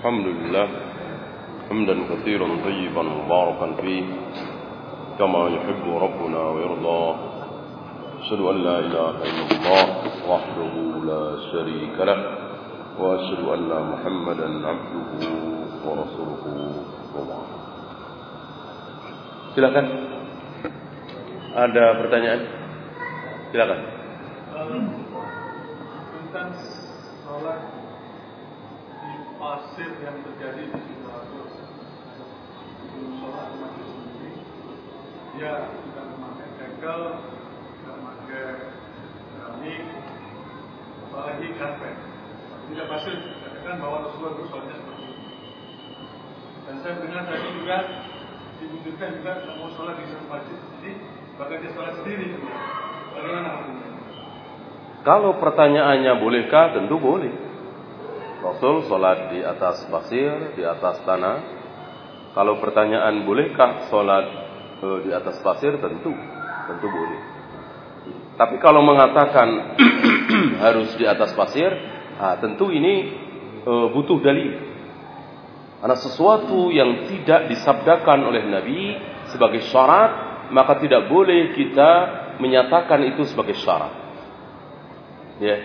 الحمد لله حمدا كثيرا طيبا مباركا فيه كما يحب ربنا ويرضى أشهد أن لا إله إلا الله وحده لا شريك له وأشهد أن محمدا عبده ورسوله وبعد Silakan. Ada pertanyaan? Silakan. tentang sholat pasir yang terjadi di Sidoarjo sebelum sholat mati sendiri dia tidak memakai tegel tidak memakai keramik apalagi karpet. Tidak pasir katakan bahwa Rasulullah itu sholatnya seperti itu. Dan saya dengar tadi juga dibutuhkan juga mau sholat di masjid. Ini bahkan dia sholat sendiri. Bagaimana Kalau pertanyaannya bolehkah? Tentu boleh. Rasul sholat di atas pasir, di atas tanah. Kalau pertanyaan bolehkah sholat eh, di atas pasir? Tentu, tentu boleh. Tapi kalau mengatakan harus di atas pasir, ah, tentu ini eh, butuh dalil. Karena sesuatu yang tidak disabdakan oleh Nabi sebagai syarat, maka tidak boleh kita menyatakan itu sebagai syarat. Ya.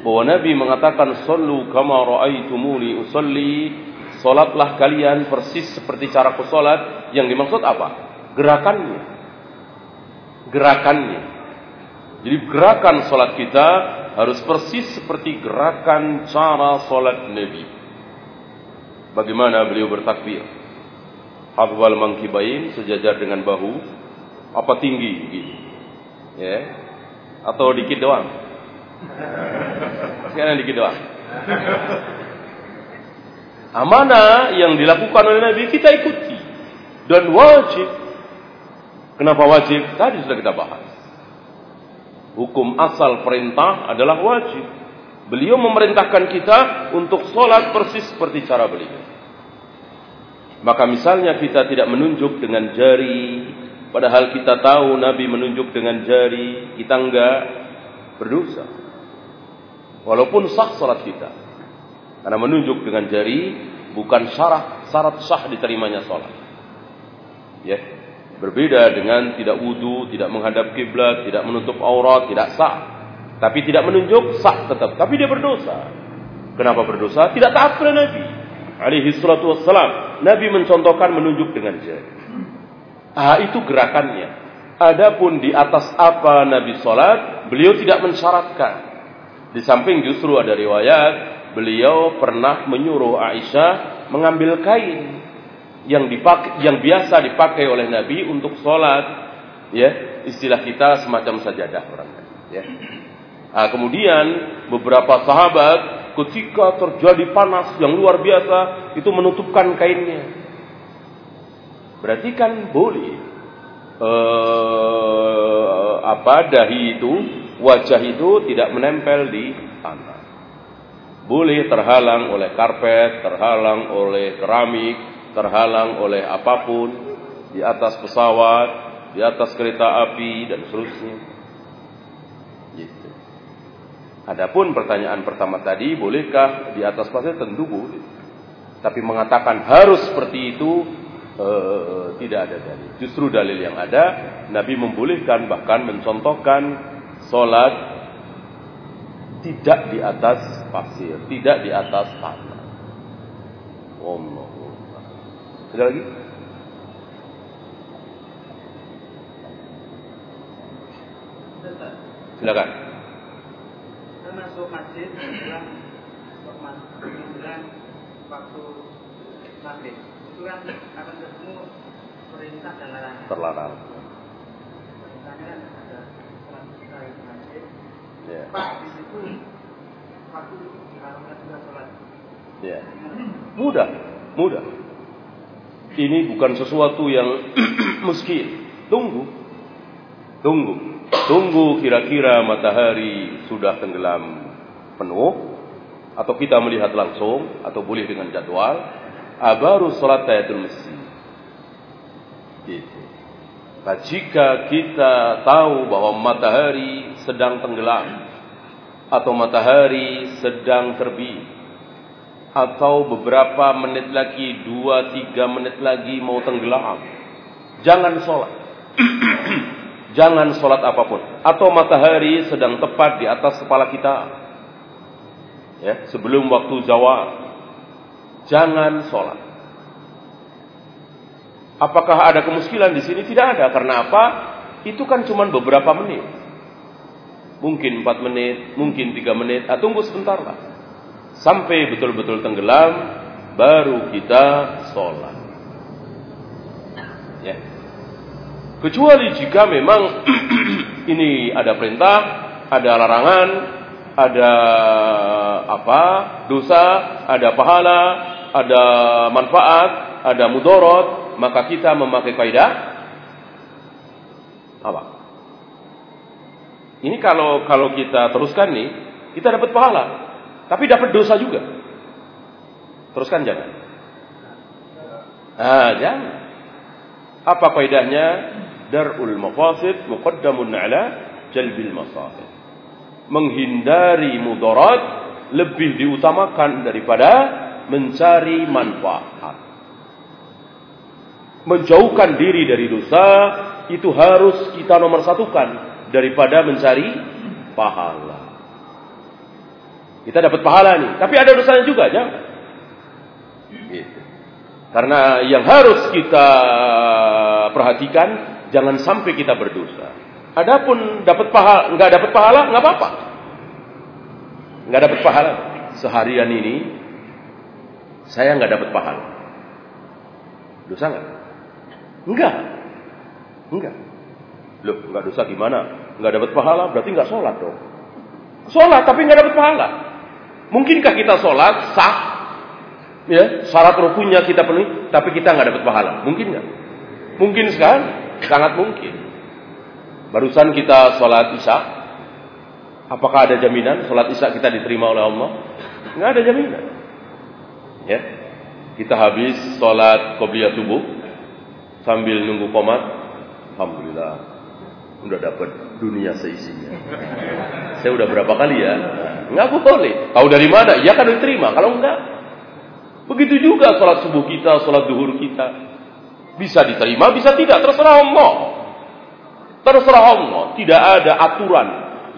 Bahwa Nabi mengatakan sallu kama raaitumuni usalli, salatlah kalian persis seperti caraku salat. Yang dimaksud apa? Gerakannya. Gerakannya. Jadi gerakan salat kita harus persis seperti gerakan cara salat Nabi. Bagaimana beliau bertakbir? Hafwal mangkibain sejajar dengan bahu apa tinggi begini? Ya. Atau dikit doang? Sekarang dikit doang. Amanah yang dilakukan oleh Nabi kita ikuti dan wajib. Kenapa wajib? Tadi sudah kita bahas. Hukum asal perintah adalah wajib. Beliau memerintahkan kita untuk sholat persis seperti cara beliau. Maka misalnya kita tidak menunjuk dengan jari, padahal kita tahu Nabi menunjuk dengan jari, kita enggak berdosa. Walaupun sah salat kita. Karena menunjuk dengan jari bukan syarat syarat sah diterimanya salat. Ya. Berbeda dengan tidak wudu, tidak menghadap kiblat, tidak menutup aurat, tidak sah. Tapi tidak menunjuk sah tetap, tapi dia berdosa. Kenapa berdosa? Tidak taat kepada Nabi. Alaihi salatu wassalam. Nabi mencontohkan menunjuk dengan jari. Ah, itu gerakannya. Adapun di atas apa Nabi salat, beliau tidak mensyaratkan. Di samping justru ada riwayat beliau pernah menyuruh Aisyah mengambil kain yang dipakai yang biasa dipakai oleh Nabi untuk sholat. Ya istilah kita semacam sajadah orang ya. Nah, kemudian beberapa sahabat ketika terjadi panas yang luar biasa itu menutupkan kainnya. Berarti kan boleh eh, apa dahi itu wajah itu tidak menempel di tanah. Boleh terhalang oleh karpet, terhalang oleh keramik, terhalang oleh apa pun di atas pesawat, di atas kereta api dan seterusnya. Gitu. Adapun pertanyaan pertama tadi, bolehkah di atas pasir? Tentu boleh. Tapi mengatakan harus seperti itu eh, tidak ada dalil. Justru dalil yang ada, Nabi membolehkan bahkan mencontohkan Sholat tidak di atas pasir, tidak di atas tanah. Allah. Ada lagi? Silakan. Saya masuk masjid menjelang menjelang waktu maghrib. Itu kan akan ketemu perintah dan larangan. Terlarang. Perintahnya kan ada sholat kita di masjid. Ya. Pak di situ waktu diharamkan juga sholat. Ya. Mudah, mudah. Ini bukan sesuatu yang mustahil. Tunggu. Tunggu. Tunggu kira-kira matahari sudah tenggelam penuh atau kita melihat langsung atau boleh dengan jadwal baru salat tahiyatul masjid. Gitu. Nah, jika kita tahu bahwa matahari sedang tenggelam atau matahari sedang terbit atau beberapa menit lagi, dua tiga menit lagi mau tenggelam, jangan sholat. jangan sholat apa pun. Atau matahari sedang tepat di atas kepala kita, ya sebelum waktu zawal, jangan sholat. Apakah ada kemuskilan di sini? Tidak ada. Karena apa? Itu kan cuma beberapa menit. Mungkin empat menit, mungkin tiga menit. Ah, tunggu sebentar lah. Sampai betul-betul tenggelam, baru kita sholat. Ya. Kecuali jika memang ini ada perintah, ada larangan, ada apa? Dosa, ada pahala, ada manfaat, ada mudorot, maka kita memakai kaidah apa? Ini kalau kalau kita teruskan nih, kita dapat pahala, tapi dapat dosa juga. Teruskan jangan. Ah, jangan. Apa kaidahnya? Darul mafasid muqaddamun ala jalbil masalih. Menghindari mudarat lebih diutamakan daripada mencari manfaat menjauhkan diri dari dosa itu harus kita nomor satukan daripada mencari pahala. Kita dapat pahala nih, tapi ada dosanya juga, jangan. Gitu. Karena yang harus kita perhatikan jangan sampai kita berdosa. Adapun dapat pahala, nggak dapat pahala, nggak apa-apa. Nggak dapat pahala. Seharian ini saya nggak dapat pahala. Dosa nggak? Enggak. Enggak. Loh, enggak dosa gimana? Enggak dapat pahala, berarti enggak sholat dong. Sholat tapi enggak dapat pahala. Mungkinkah kita sholat sah? Ya, syarat rukunnya kita penuhi, tapi kita enggak dapat pahala. Mungkin enggak? Mungkin sekali, sangat mungkin. Barusan kita sholat isya, apakah ada jaminan sholat isya kita diterima oleh Allah? Enggak ada jaminan. Ya, kita habis sholat qobliyah subuh, sambil nunggu komat, alhamdulillah udah dapat dunia seisinya. Saya udah berapa kali ya? Nggak boleh. Tahu dari mana? Ya kan diterima. Kalau enggak, begitu juga sholat subuh kita, sholat duhur kita. Bisa diterima, bisa tidak. Terserah Allah. Terserah Allah. Tidak ada aturan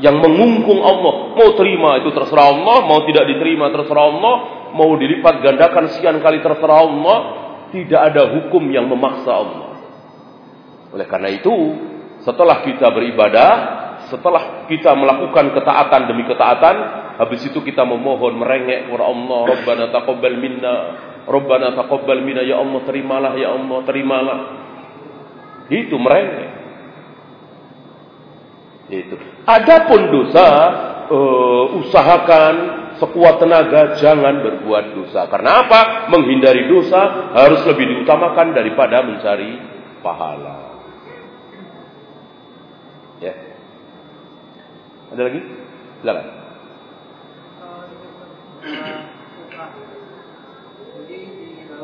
yang mengungkung Allah. Mau terima itu terserah Allah, mau tidak diterima terserah Allah, mau dilipat gandakan sekian kali terserah Allah, tidak ada hukum yang memaksa Allah. Oleh karena itu, setelah kita beribadah, setelah kita melakukan ketaatan demi ketaatan, habis itu kita memohon merengek kepada Allah, Rabbana taqabbal minna, Rabbana taqabbal minna, ya Allah terimalah, ya Allah terimalah. Itu merengek. Itu. Adapun dosa, uh, usahakan sekuat tenaga jangan berbuat dosa. Karena apa? Menghindari dosa harus lebih diutamakan daripada mencari pahala. Ya. Ada lagi? Silakan. Jadi di jika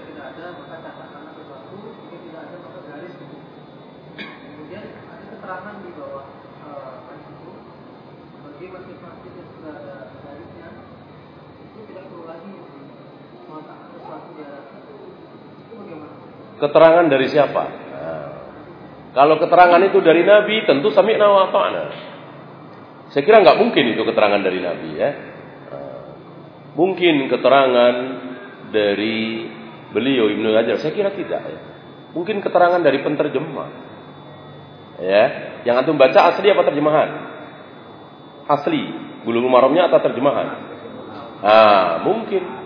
tidak ada maka sesuatu. Jika tidak ada maka garis. Kemudian ada keterangan di bawah eh, itu bagi masjid-masjid yang garisnya itu tidak perlu lagi Keterangan dari siapa? Nah, kalau keterangan itu dari Nabi, tentu sami'na wa ta'na. Saya kira nggak mungkin itu keterangan dari Nabi ya. Nah, Mungkin keterangan dari beliau Ibnu Hajar, saya kira tidak ya. Mungkin keterangan dari penterjemah. Ya, yang antum baca asli apa terjemahan? Asli, bulu maramnya atau terjemahan? Ah, mungkin.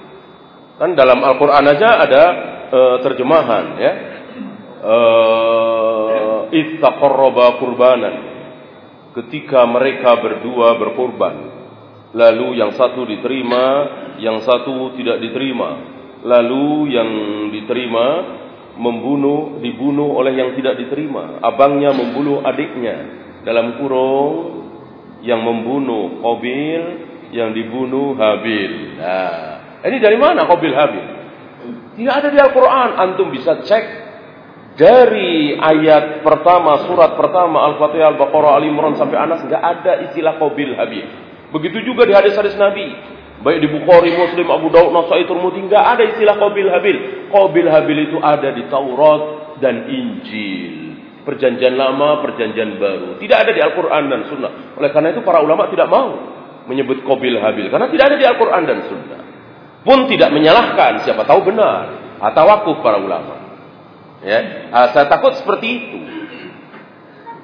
Kan dalam Al-Qur'an aja ada eh, terjemahan ya. Eh ittaqarraba qurbanan. Ketika mereka berdua berkorban, lalu yang satu diterima, yang satu tidak diterima. Lalu yang diterima membunuh dibunuh oleh yang tidak diterima. Abangnya membunuh adiknya dalam kurung yang membunuh Qabil, yang dibunuh Habil. Nah, ini dari mana Qabil Habil? Tidak ada di Al-Quran. Antum bisa cek Dari ayat pertama, surat pertama Al-Fatihah, Al-Baqarah, Al Imran sampai Anas nggak ada istilah qabil habil. Begitu juga di hadis-hadis Nabi. Baik di Bukhari, Muslim, Abu Daud, Nasai, Turmudi nggak ada istilah qabil habil. Qabil habil itu ada di Taurat dan Injil. Perjanjian lama, perjanjian baru. Tidak ada di Al-Quran dan Sunnah. Oleh karena itu para ulama tidak mau menyebut qabil habil. Karena tidak ada di Al-Quran dan Sunnah. Pun tidak menyalahkan, siapa tahu benar. Atau wakuf para ulama. Ya, uh, saya takut seperti itu.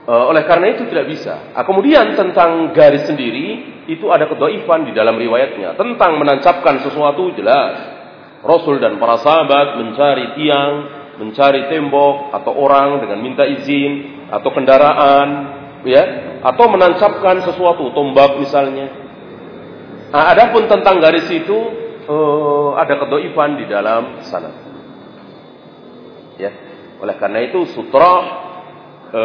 Uh, oleh karena itu tidak bisa. Uh, kemudian tentang garis sendiri itu ada kedoifan di dalam riwayatnya tentang menancapkan sesuatu jelas. Rasul dan para sahabat mencari tiang, mencari tembok atau orang dengan minta izin atau kendaraan, ya, atau menancapkan sesuatu tombak misalnya. Nah, adapun tentang garis itu uh, ada kedoifan di dalam sana. Ya. Oleh karena itu sutra e,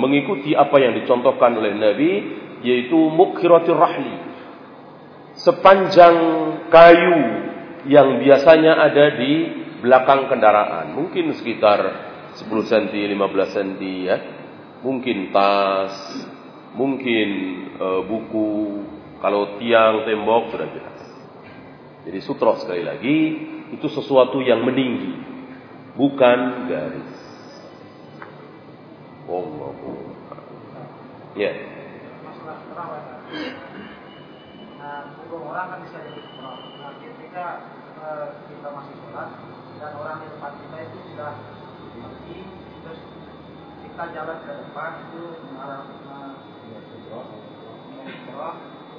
mengikuti apa yang dicontohkan oleh Nabi yaitu mukhiratir rahli. Sepanjang kayu yang biasanya ada di belakang kendaraan, mungkin sekitar 10 cm, 15 cm ya. Mungkin tas, mungkin e, buku, kalau tiang, tembok sudah jelas. Jadi sutra sekali lagi itu sesuatu yang meninggi bukan garis. Wallahu Ya. Masalah terawih. Nah, orang kan bisa jadi terawih. Nah, ketika kita masih sholat dan orang di depan kita itu sudah pergi, terus kita jalan ke depan itu mengarah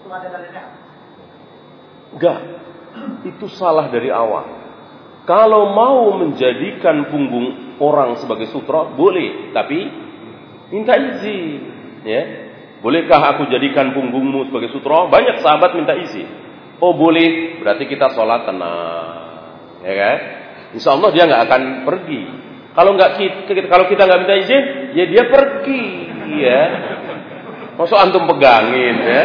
itu ada dalilnya? Enggak. Itu salah dari awal. Kalau mau menjadikan punggung orang sebagai sutra, boleh. Tapi minta izin. Ya. Bolehkah aku jadikan punggungmu sebagai sutra? Banyak sahabat minta izin. Oh boleh, berarti kita sholat tenang. Ya kan? Insya Allah dia nggak akan pergi. Kalau nggak kita, kalau kita nggak minta izin, ya dia pergi. Ya. Masuk antum pegangin ya.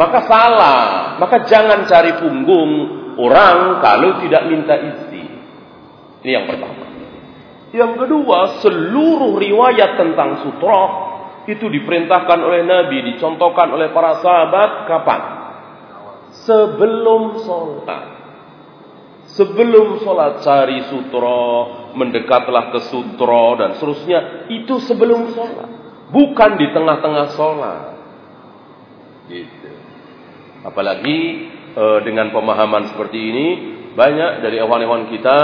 Maka salah. Maka jangan cari punggung orang kalau tidak minta izin. Ini yang pertama. Yang kedua, seluruh riwayat tentang sutra itu diperintahkan oleh Nabi, dicontohkan oleh para sahabat kapan? Sebelum sholat. Sebelum sholat cari sutra, mendekatlah ke sutra dan seterusnya. Itu sebelum sholat. Bukan di tengah-tengah sholat. Gitu. Apalagi e, dengan pemahaman seperti ini banyak dari hewan-hewan kita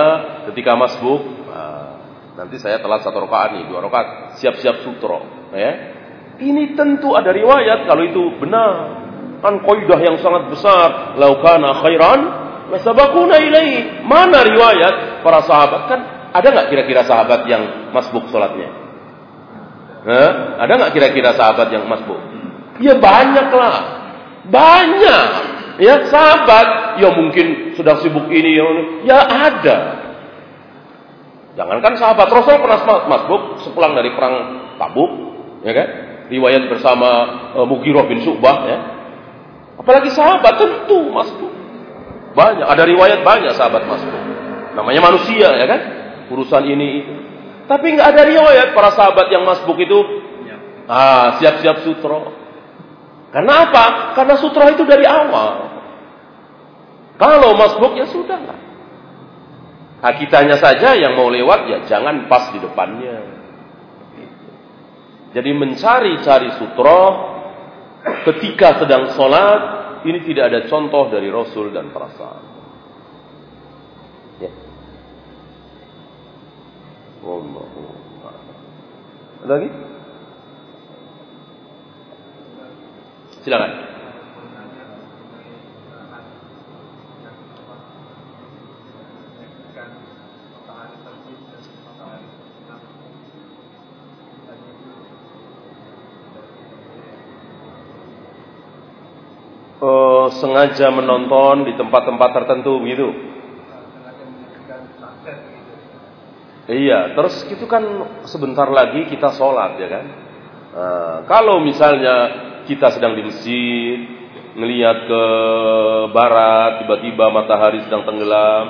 ketika masbuk nah, nanti saya telat satu rakaat nih dua rakaat siap-siap sutro ya. Ini tentu ada riwayat kalau itu benar. Kan kaidah yang sangat besar. Laukana khairan lasabakuna ilai mana riwayat para sahabat? Kan ada nggak kira-kira sahabat yang masbuk sholatnya? Hah? ada nggak kira-kira sahabat yang masbuk? Ya banyak lah banyak Ya sahabat, ya mungkin sudah sibuk ini, ya, ya ada. Jangankan sahabat, Rasul pernah masbuk sepulang dari perang Tabuk, ya kan? Riwayat bersama uh, Mughirah bin Subah, ya. Apalagi sahabat tentu masbuk. Banyak, ada riwayat banyak sahabat masbuk. Namanya manusia, ya kan? Urusan ini itu. Tapi nggak ada riwayat para sahabat yang masbuk itu ya. ah siap-siap sutro. Karena apa? Karena sutra itu dari awal. Kalau masbuk ya sudah lah. Nah, kitanya saja yang mau lewat ya jangan pas di depannya. Jadi mencari-cari sutra ketika sedang sholat ini tidak ada contoh dari Rasul dan para sahabat. Ya. Ada lagi? Silakan. Oh, sengaja menonton di tempat-tempat tertentu begitu. Iya, terus itu kan sebentar lagi kita sholat ya kan. Nah, kalau misalnya kita sedang di masjid, melihat ke barat, tiba-tiba matahari sedang tenggelam,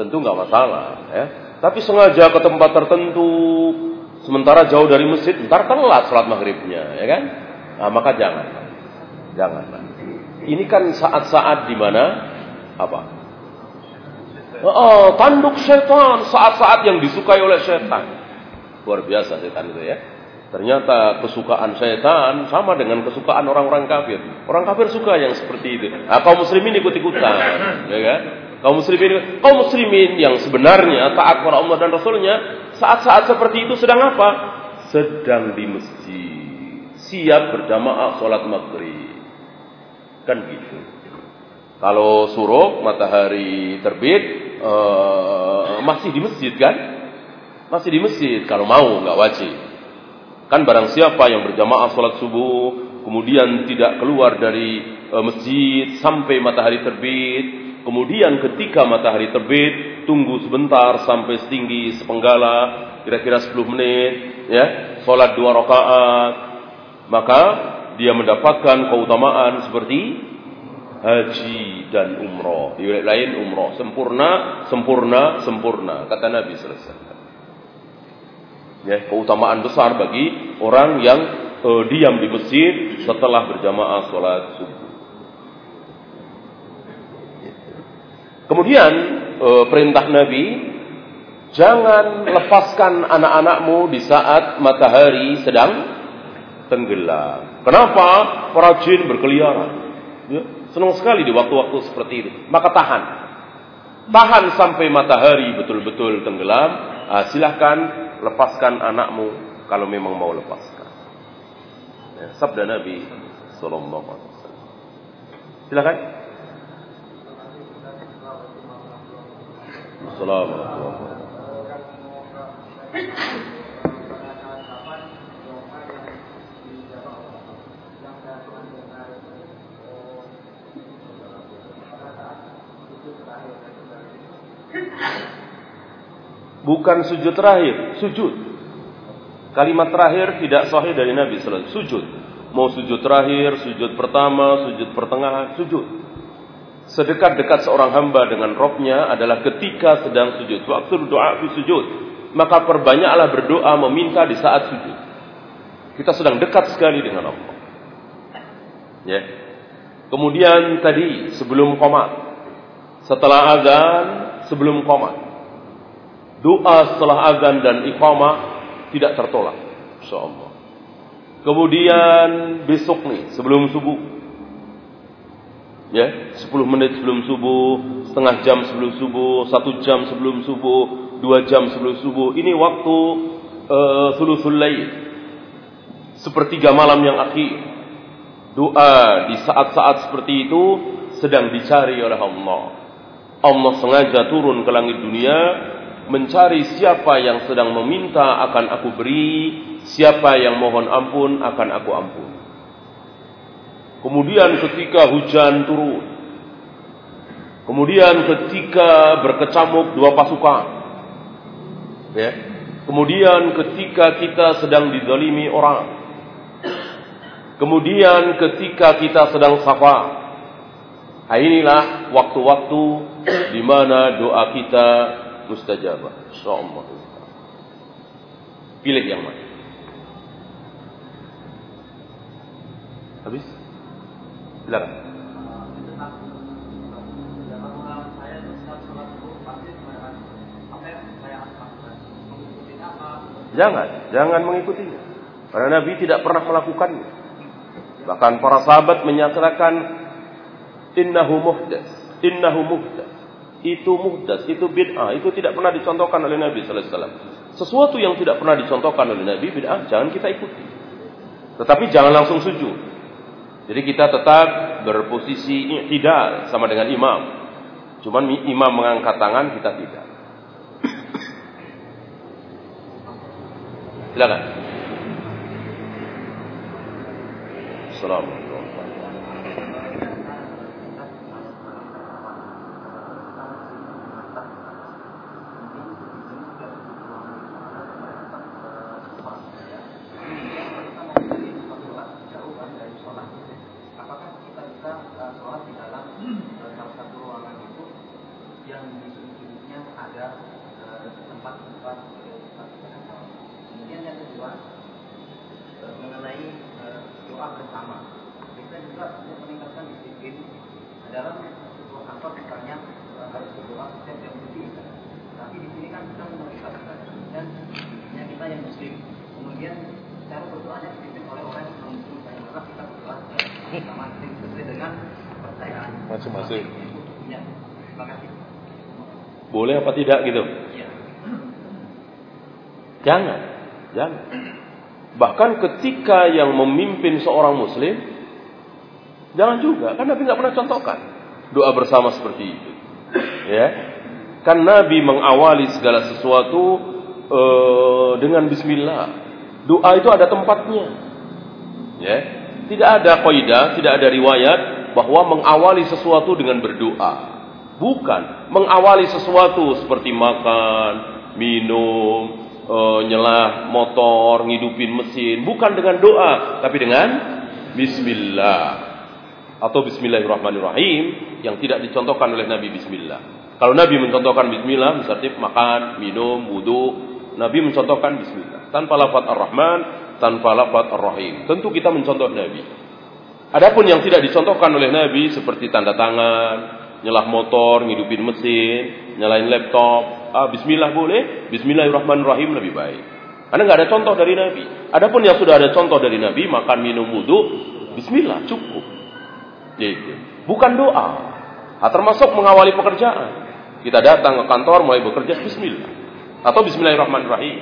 tentu nggak masalah, ya. Tapi sengaja ke tempat tertentu, sementara jauh dari masjid, ntar telat sholat maghribnya, ya kan? Nah, maka jangan, jangan. Ini kan saat-saat di mana apa? Oh, tanduk setan, saat-saat yang disukai oleh setan. Luar biasa setan itu ya. Ternyata kesukaan setan sama dengan kesukaan orang-orang kafir. Orang kafir suka yang seperti itu. Nah, kaum muslimin ikut-ikutan, ya kan? Kaum muslimin, kaum muslimin yang sebenarnya taat kepada Allah dan Rasulnya, saat-saat seperti itu sedang apa? Sedang di masjid, siap berjamaah sholat maghrib. Kan gitu. Kalau suruh matahari terbit, uh, masih di masjid kan? Masih di masjid kalau mau, nggak wajib. Kan barang siapa yang berjamaah sholat subuh, kemudian tidak keluar dari e, masjid sampai matahari terbit, kemudian ketika matahari terbit, tunggu sebentar sampai setinggi sepenggala, kira-kira 10 menit, ya, sholat dua rakaat, maka dia mendapatkan keutamaan seperti haji dan umroh. Di lain umroh sempurna, sempurna, sempurna. Kata Nabi selesai. Ya, keutamaan besar bagi orang yang uh, diam di masjid setelah berjamaah sholat subuh. Kemudian uh, perintah Nabi, jangan lepaskan anak-anakmu di saat matahari sedang tenggelam. Kenapa? Para jin berkeliaran. Ya, senang sekali di waktu-waktu seperti itu. Maka tahan. Tahan sampai matahari betul-betul tenggelam. Ah, silahkan lepaskan anakmu kalau memang mau lepaskan. Ya, sabda Nabi Sallallahu Alaihi Wasallam. Silakan. Assalamualaikum. Bukan sujud terakhir, sujud. Kalimat terakhir tidak sahih dari Nabi sallallahu Sujud. Mau sujud terakhir, sujud pertama, sujud pertengahan, sujud. Sedekat-dekat seorang hamba dengan robnya adalah ketika sedang sujud. Waktu doa di sujud. Maka perbanyaklah berdoa meminta di saat sujud. Kita sedang dekat sekali dengan Allah. Ya. Kemudian tadi sebelum komat. Setelah azan, sebelum komat doa setelah azan dan iqamah tidak tertolak. Insyaallah. Kemudian besok nih sebelum subuh. Ya 10 menit sebelum subuh setengah jam sebelum subuh satu jam sebelum subuh dua jam sebelum subuh. Ini waktu uh, sulusul lail. Sepertiga malam yang akhir. Doa di saat-saat seperti itu sedang dicari oleh Allah. Allah sengaja turun ke langit dunia mencari siapa yang sedang meminta akan aku beri, siapa yang mohon ampun akan aku ampun. Kemudian ketika hujan turun, kemudian ketika berkecamuk dua pasukan, ya, kemudian ketika kita sedang didolimi orang, kemudian ketika kita sedang safa, nah inilah waktu-waktu di mana doa kita mustajabah. Insyaallah. Pilih yang mana? Habis? Silakan. Jangan, jangan mengikuti. Karena Nabi tidak pernah melakukannya. Bahkan para sahabat menyatakan innahu muhdas, innahu muhdas itu muhdas, itu bid'ah, itu tidak pernah dicontohkan oleh Nabi sallallahu alaihi wasallam. Sesuatu yang tidak pernah dicontohkan oleh Nabi bid'ah jangan kita ikuti. Tetapi jangan langsung sujud. Jadi kita tetap berposisi tidak sama dengan imam. Cuman imam mengangkat tangan kita tidak. Silakan. Assalamualaikum. yang di sudutnya ada uh, tempat doa bersama. Kita juga untuk meningkatkan disiplin dalam sebuah kantor misalnya eh, harus berdoa setiap jam putih. Tapi di sini kan kita minoritas dan ya kita yang muslim. Kemudian cara berdoanya dipimpin oleh orang yang non muslim dan maka kita berdoa sama sesuai dengan kepercayaan Masing-masing. Ya, terima kasih. Boleh apa tidak gitu? Ya. Jangan. Jangan. Bahkan ketika yang memimpin seorang muslim, jangan juga. Kan Nabi nggak pernah contohkan doa bersama seperti itu. Ya, kan Nabi mengawali segala sesuatu eh, dengan Bismillah. Doa itu ada tempatnya. Ya, tidak ada kaidah, tidak ada riwayat bahwa mengawali sesuatu dengan berdoa. Bukan mengawali sesuatu seperti makan, minum, eh, nyelah motor, ngidupin mesin, bukan dengan doa, tapi dengan bismillah atau bismillahirrahmanirrahim yang tidak dicontohkan oleh Nabi bismillah. Kalau Nabi mencontohkan bismillah, misalnya makan, minum, wudhu, Nabi mencontohkan bismillah. Tanpa lafaz ar-Rahman, tanpa lafaz ar-Rahim. Tentu kita mencontoh Nabi. Adapun yang tidak dicontohkan oleh Nabi seperti tanda tangan, nyelah motor, ngidupin mesin, nyalain laptop, ah, bismillah boleh, bismillahirrahmanirrahim lebih baik. Karena nggak ada contoh dari Nabi. Adapun yang sudah ada contoh dari Nabi, makan, minum, wudhu, bismillah cukup. Gitu. Bukan doa. Ah, termasuk mengawali pekerjaan. Kita datang ke kantor mulai bekerja bismillah atau bismillahirrahmanirrahim.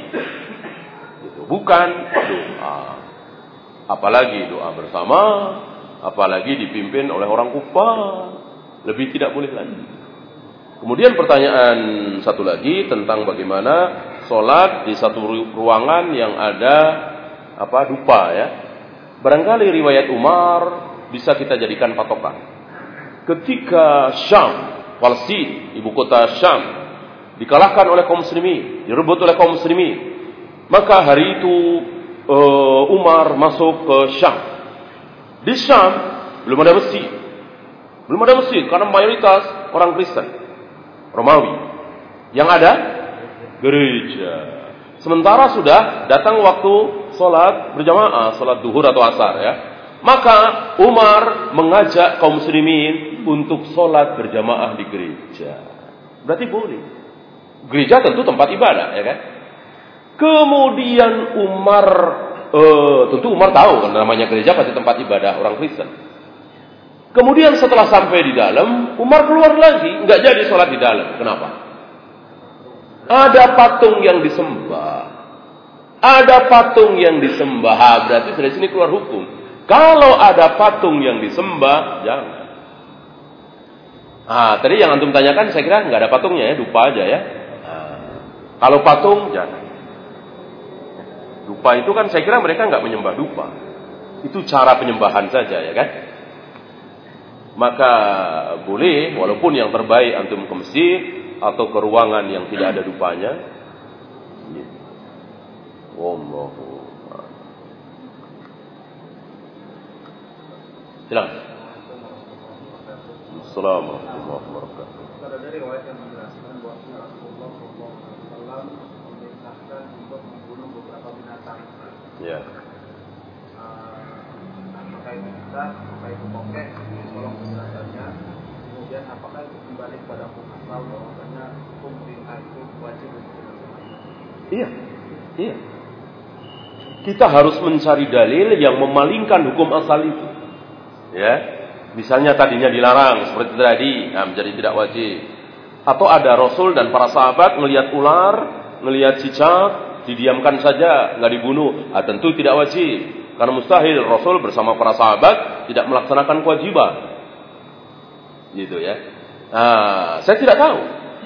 Gitu. Bukan doa. Apalagi doa bersama, apalagi dipimpin oleh orang kufar. Lebih tidak boleh lagi. Kemudian pertanyaan satu lagi tentang bagaimana sholat di satu ruangan yang ada apa dupa ya. Barangkali riwayat Umar bisa kita jadikan patokan. Ketika Syam, Palestina, ibu kota Syam, dikalahkan oleh kaum muslimin, direbut oleh kaum muslimin, maka hari itu uh, Umar masuk ke Syam. Di Syam belum ada masjid. Belum ada masjid karena mayoritas orang Kristen, Romawi. Yang ada gereja. Sementara sudah datang waktu sholat berjamaah, sholat duhur atau asar ya. Maka Umar mengajak kaum muslimin untuk sholat berjamaah di gereja. Berarti boleh. Gereja tentu tempat ibadah, ya kan? Kemudian Umar, eh, tentu Umar tahu kan namanya gereja pasti tempat ibadah orang Kristen. Kemudian setelah sampai di dalam, Umar keluar lagi, nggak jadi sholat di dalam. Kenapa? Ada patung yang disembah. Ada patung yang disembah. Berarti dari sini keluar hukum. Kalau ada patung yang disembah, jangan. Ah, tadi yang antum tanyakan saya kira nggak ada patungnya ya, dupa aja ya. Kalau patung jangan. Dupa itu kan saya kira mereka nggak menyembah dupa. Itu cara penyembahan saja ya kan. Maka boleh walaupun yang terbaik antum ke masjid atau ke ruangan yang tidak ada dupanya. Wallahu Silakan. Assalamualaikum warahmatullahi wabarakatuh. Ada riwayat yang menjelaskan bahwa Rasulullah SAW memerintahkan untuk membunuh beberapa binatang. Ya. Apakah itu bisa, apakah itu bokeh, tolong penjelasannya. Kemudian apakah itu kembali kepada hukum bahwasanya hukum itu wajib? Iya. Iya. Kita harus mencari dalil yang memalingkan hukum asal itu. Ya. Misalnya tadinya dilarang seperti tadi, nah menjadi tidak wajib. Atau ada Rasul dan para sahabat melihat ular, melihat cicak, didiamkan saja, nggak dibunuh. Ah, tentu tidak wajib. Karena mustahil Rasul bersama para sahabat tidak melaksanakan kewajiban. Gitu ya. Nah, saya tidak tahu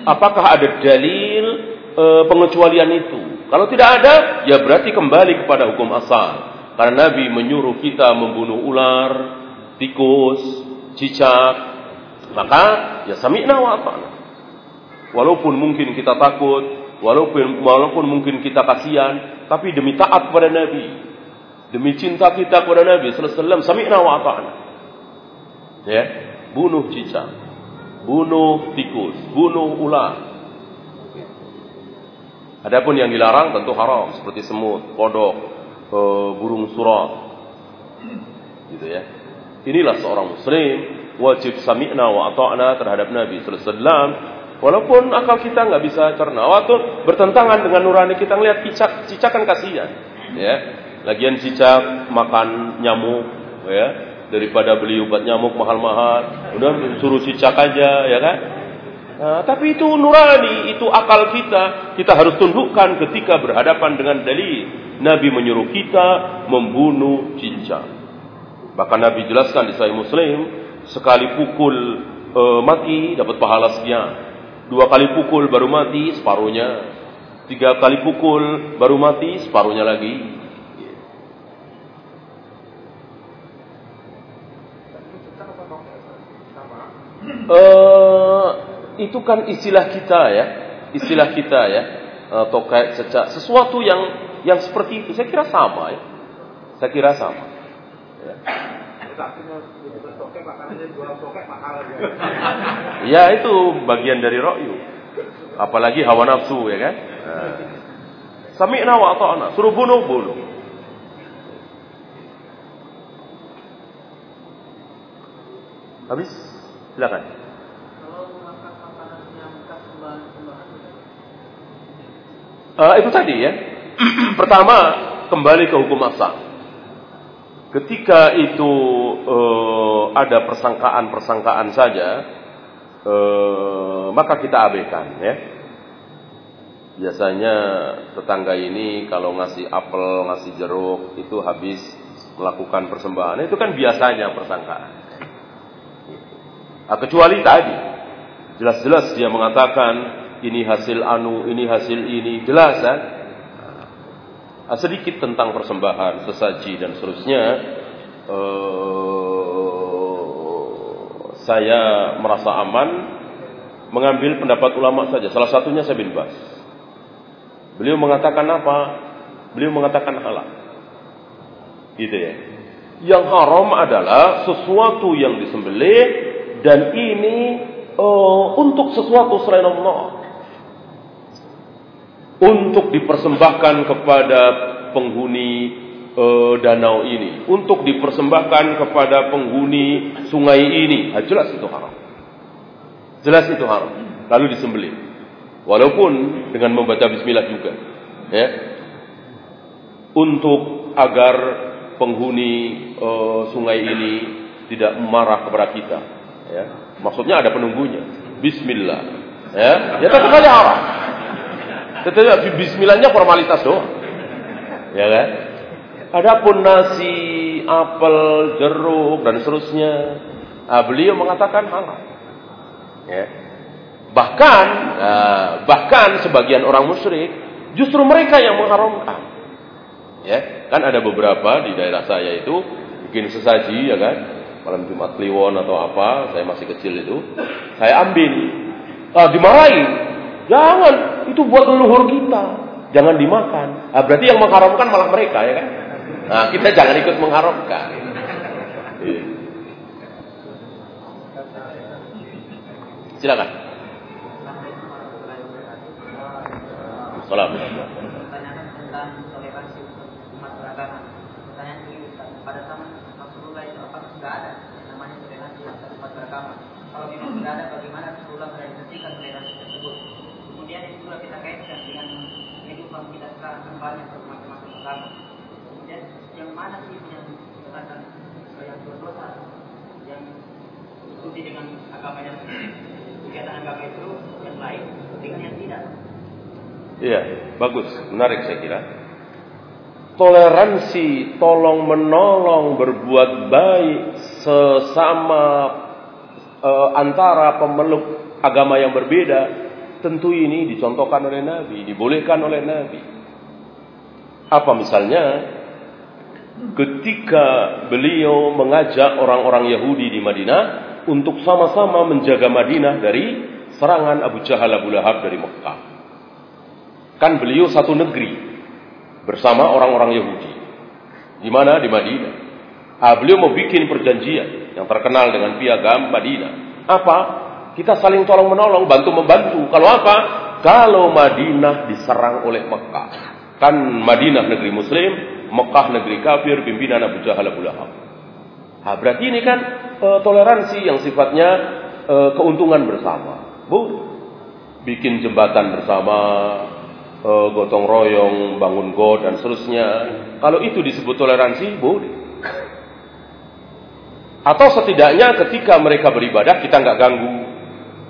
apakah ada dalil e, pengecualian itu. Kalau tidak ada, ya berarti kembali kepada hukum asal. Karena Nabi menyuruh kita membunuh ular, tikus, cicak, maka ya sami'na wa ata'na. Walaupun mungkin kita takut, walaupun walaupun mungkin kita kasihan, tapi demi taat kepada Nabi, demi cinta kita kepada Nabi sallallahu alaihi wasallam, sami'na wa ata'na. Ya, bunuh cicak, bunuh tikus, bunuh ular. Adapun yang dilarang tentu haram seperti semut, kodok, burung surat. Gitu ya. Inilah seorang muslim wajib sami'na wa ata'na terhadap Nabi sallallahu alaihi wasallam walaupun akal kita nggak bisa cerna waktu bertentangan dengan nurani kita ngelihat cicak cicak kan kasihan ya lagian cicak makan nyamuk ya daripada beli obat nyamuk mahal-mahal udah suruh cicak aja ya kan Nah, tapi itu nurani, itu akal kita. Kita harus tundukkan ketika berhadapan dengan dalil. Nabi menyuruh kita membunuh cicak. Bahkan Nabi jelaskan di Sahih Muslim, sekali pukul e, mati dapat pahala sekian. Dua kali pukul baru mati separuhnya. Tiga kali pukul baru mati separuhnya lagi. Uh, itu kan istilah kita ya, istilah kita ya, atau kayak cecak sesuatu yang yang seperti itu. Saya kira sama ya, saya kira sama. Ya. ya itu bagian dari royu, apalagi hawa nafsu ya kan. Nah. Sami'na wa ata'na, suruh bunuh bunuh. Habis? Silakan. Uh, itu tadi ya. Pertama, kembali ke hukum asal. Ketika itu uh, ada persangkaan-persangkaan saja, uh, maka kita abaikan ya. Biasanya tetangga ini kalau ngasih apel, ngasih jeruk itu habis melakukan persembahan. Itu kan biasanya persangkaan. Nah, kecuali tadi jelas-jelas dia mengatakan ini hasil anu, ini hasil ini, jelas kan? Nah, sedikit tentang persembahan, sesaji dan seterusnya. Uh, saya merasa aman mengambil pendapat ulama saja. Salah satunya saya bin Bas. Beliau mengatakan apa? Beliau mengatakan halal. Gitu ya. Yang haram adalah sesuatu yang disembelih dan ini uh, untuk sesuatu selain Allah untuk dipersembahkan kepada penghuni e, danau ini, untuk dipersembahkan kepada penghuni sungai ini. Nah, jelas itu haram. Jelas itu haram. Lalu disembelih. Walaupun dengan membaca bismillah juga. Ya. Untuk agar penghuni e, sungai ini tidak marah kepada kita. Ya. Maksudnya ada penunggunya. Bismillah. Ya, ya tetap saja haram. Tetapi bismillahnya formalitas doang. Ya kan? Adapun nasi, apel, jeruk dan seterusnya, nah, beliau mengatakan halal. Ya. Bahkan nah, bahkan sebagian orang musyrik justru mereka yang mengharamkan. Ya, kan ada beberapa di daerah saya itu bikin sesaji ya kan, malam Jumat Kliwon atau apa, saya masih kecil itu, saya ambil, ah, dimarahin, Jangan, itu buat leluhur kita. Jangan dimakan. Nah, berarti yang mengharamkan malah mereka ya kan? Nah, kita jangan ikut mengharamkan. Iya. Silakan. Assalamualaikum. toleransi tersebut? kemudian itu juga kita kaitkan dengan kita yang banyak bermacam-macam agama. Kemudian yang mana sih yang dikatakan yang berdosa, yang ikuti dengan agama yang kegiatan agama itu yang lain dengan yang tidak. Iya, bagus, menarik saya kira. Toleransi, tolong menolong, berbuat baik sesama e, antara pemeluk agama yang berbeda Tentu ini dicontohkan oleh Nabi, dibolehkan oleh Nabi. Apa misalnya? Ketika beliau mengajak orang-orang Yahudi di Madinah untuk sama-sama menjaga Madinah dari serangan Abu Jahal Abu Lahab dari Mekah. Kan beliau satu negeri bersama orang-orang Yahudi. Di mana? Di Madinah. Ah, beliau mau bikin perjanjian yang terkenal dengan piagam Madinah. Apa? Kita saling tolong menolong, bantu membantu. Kalau apa? Kalau Madinah diserang oleh Mekah. Kan Madinah negeri muslim, Mekah negeri kafir, pimpinan Abu Jahal Abu Lahab. Ah, berarti ini kan e, toleransi yang sifatnya e, keuntungan bersama. Bu, bikin jembatan bersama, e, gotong royong, bangun god dan seterusnya. Kalau itu disebut toleransi, boleh. Atau setidaknya ketika mereka beribadah kita nggak ganggu.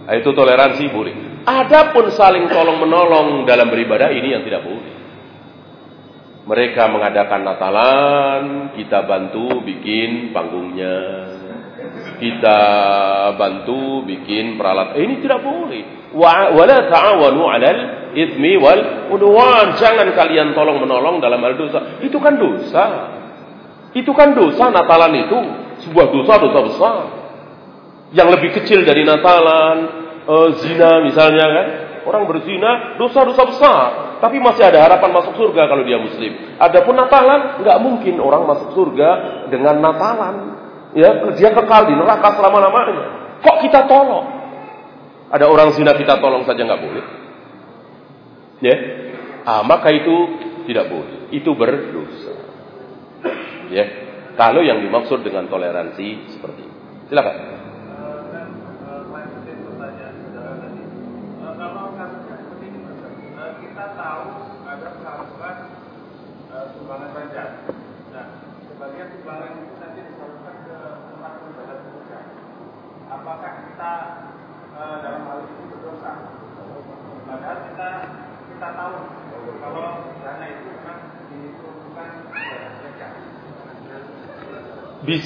Nah, itu toleransi boleh. Adapun saling tolong menolong dalam beribadah ini yang tidak boleh. Mereka mengadakan Natalan, kita bantu bikin panggungnya. Kita bantu bikin peralatan. Eh, ini tidak boleh. Wa wala ta'awanu 'alal itsmi wal udwan. Jangan kalian tolong menolong dalam hal dosa. Itu kan dosa. Itu kan dosa Natalan itu sebuah dosa dosa besar. Yang lebih kecil dari Natalan, uh, zina misalnya kan. Orang berzina dosa-dosa besar, tapi masih ada harapan masuk surga kalau dia muslim. Adapun Natalan nggak mungkin orang masuk surga dengan Natalan. Ya, dia kekal di neraka selama-lamanya. Kok kita tolong? Ada orang zina kita tolong saja nggak boleh. Ya, ah, maka itu tidak boleh. Itu berdosa. Ya, kalau yang dimaksud dengan toleransi seperti itu. Silakan.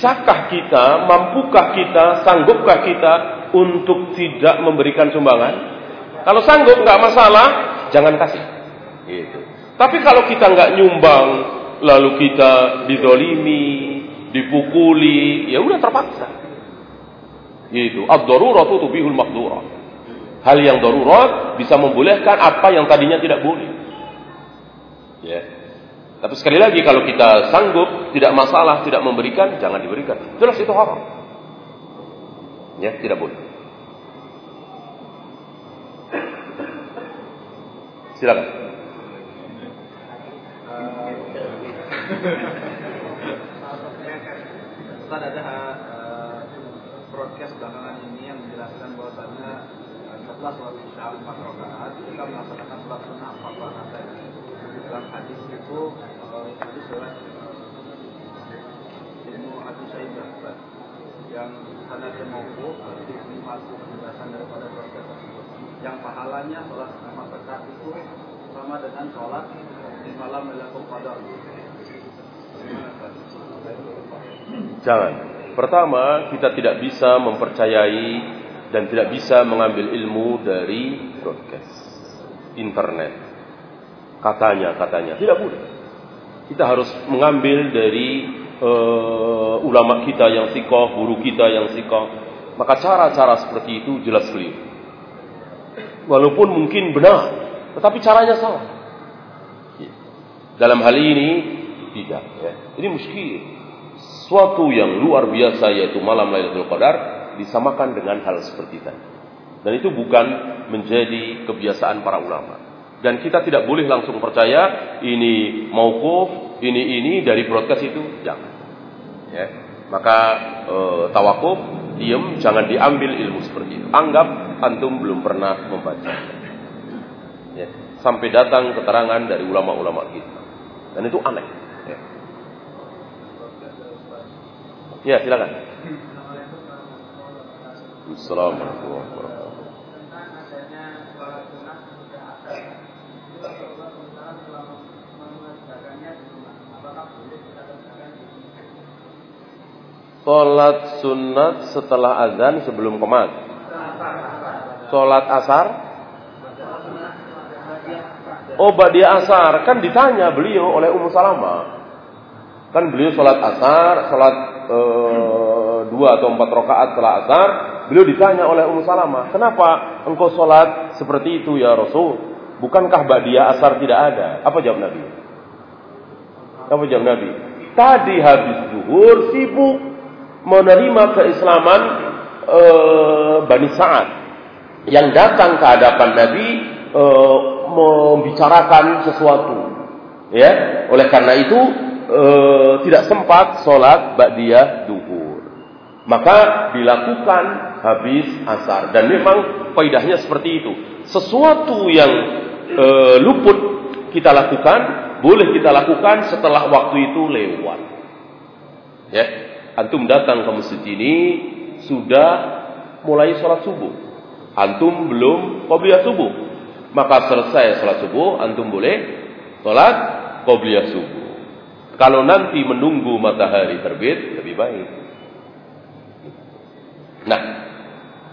Bisakah kita, mampukah kita, sanggupkah kita untuk tidak memberikan sumbangan? Kalau sanggup nggak masalah, jangan kasih. Gitu. Tapi kalau kita nggak nyumbang, lalu kita didolimi, dipukuli, ya udah terpaksa. Gitu. Ad-daruratu tubihul maqdura. Hal yang darurat bisa membolehkan apa yang tadinya tidak boleh. Ya. Tapi sekali lagi kalau kita sanggup, tidak masalah, tidak memberikan, jangan diberikan. Jelas itu haram. Ya, tidak boleh. Silakan. Ustaz ada uh, broadcast belakangan ini yang menjelaskan bahwasannya uh, setelah sholat isya empat rakaat kita melaksanakan sholat sunnah empat rakaat dalam hadis itu hadis surat Ibnu Abi Syaibah yang sanadnya berarti ini masuk penjelasan daripada proses tersebut. Yang pahalanya sholat lima rakaat itu sama dengan sholat di malam Lailatul Qadar. Jangan. Pertama, kita tidak bisa mempercayai dan tidak bisa mengambil ilmu dari broadcast internet. Katanya, katanya tidak boleh. Kita harus mengambil dari uh, ulama kita yang sikoh, guru kita yang sikoh. Maka cara-cara seperti itu jelas keliru. Walaupun mungkin benar, tetapi caranya salah. Dalam hal ini tidak. Ya. Ini muskil. Suatu yang luar biasa yaitu malam Lailatul Qadar disamakan dengan hal seperti tadi. Dan itu bukan menjadi kebiasaan para ulama dan kita tidak boleh langsung percaya ini maukuf, ini ini dari broadcast itu jangan. Ya. Maka e, tawakuf, diam, jangan diambil ilmu seperti itu. Anggap antum belum pernah membaca. Ya. Sampai datang keterangan dari ulama-ulama kita. Dan itu aneh. Ya, ya silakan. Assalamualaikum Sholat sunat setelah azan sebelum komat. Sholat asar. Oh badia asar. Kan ditanya beliau oleh Ummu Salama. Kan beliau sholat asar. Sholat e, dua atau empat rakaat setelah asar. Beliau ditanya oleh Ummu Salama. Kenapa engkau sholat seperti itu ya Rasul? Bukankah badia asar tidak ada? Apa jawab Nabi? Apa jawab Nabi? Tadi habis zuhur sibuk menerima keislaman e, Bani Sa'ad yang datang ke hadapan Nabi e, membicarakan sesuatu. Ya, oleh karena itu e, tidak sempat sholat ba'diyah duhur. Maka dilakukan habis asar dan memang faidahnya seperti itu. Sesuatu yang e, luput kita lakukan, boleh kita lakukan setelah waktu itu lewat. Ya, antum datang ke masjid ini sudah mulai sholat subuh. Antum belum qobliyah subuh. Maka selesai sholat subuh, antum boleh sholat qobliyah subuh. Kalau nanti menunggu matahari terbit, lebih baik. Nah,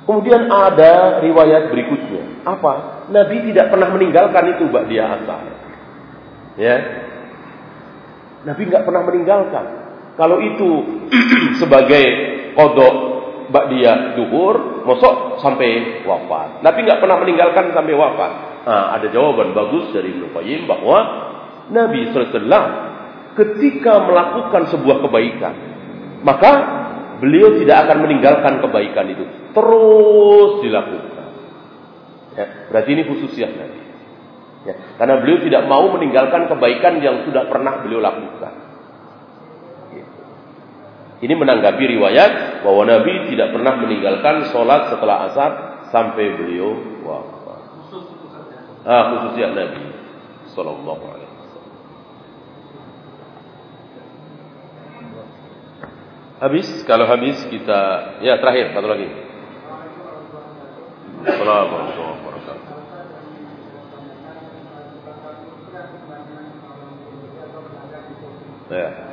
kemudian ada riwayat berikutnya. Apa? Nabi tidak pernah meninggalkan itu mbak dia. Ya, Nabi nggak pernah meninggalkan. Kalau itu sebagai kodok mbak dia duhur, mosok sampai wafat. Nabi nggak pernah meninggalkan sampai wafat. Nah, ada jawaban bagus dari Ibnu Qayyim bahwa Nabi SAW ketika melakukan sebuah kebaikan, maka beliau tidak akan meninggalkan kebaikan itu. Terus dilakukan. Ya, berarti ini khususnya Nabi. Ya, karena beliau tidak mau meninggalkan kebaikan yang sudah pernah beliau lakukan. Ini menanggapi riwayat bahwa Nabi tidak pernah meninggalkan sholat setelah asar sampai beliau wafat. Ah, khususnya Nabi Sallallahu Alaihi Habis, kalau habis kita ya terakhir satu lagi. Assalamualaikum warahmatullahi wabarakatuh. Ya.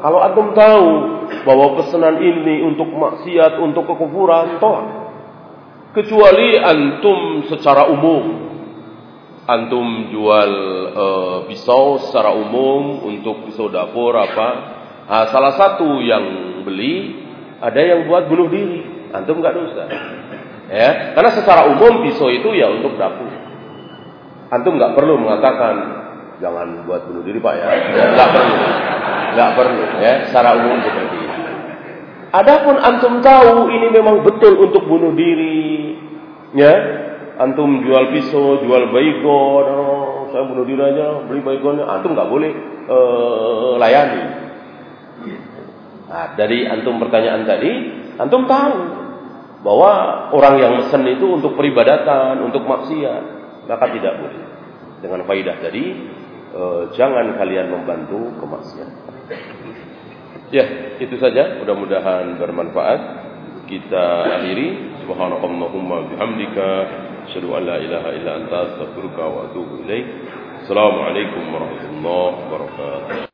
Kalau antum tahu bahwa pesanan ini untuk maksiat, untuk kekufuran, tolak. Kecuali antum secara umum. Antum jual e, pisau secara umum untuk pisau dapur apa. Nah, salah satu yang beli ada yang buat bunuh diri. Antum nggak dosa. Ya, karena secara umum pisau itu ya untuk dapur. Antum nggak perlu mengatakan jangan buat bunuh diri pak ya nggak perlu nggak perlu ya. Secara umum seperti itu. Adapun antum tahu ini memang betul untuk bunuh diri ya. Antum jual pisau jual baygon oh, saya bunuh diri aja beli baygonnya. Antum nggak boleh uh, layani. Nah, dari antum pertanyaan tadi antum tahu bahwa orang yang mesen itu untuk peribadatan untuk maksiat maka tidak boleh. Dengan faidah tadi e, jangan kalian membantu kemaksiatan. Ya, itu saja. Mudah-mudahan bermanfaat. Kita akhiri. Subhanakallahumma bihamdika asyhadu an la ilaha illa anta astaghfiruka wa atubu ilaik. Assalamualaikum warahmatullahi wabarakatuh.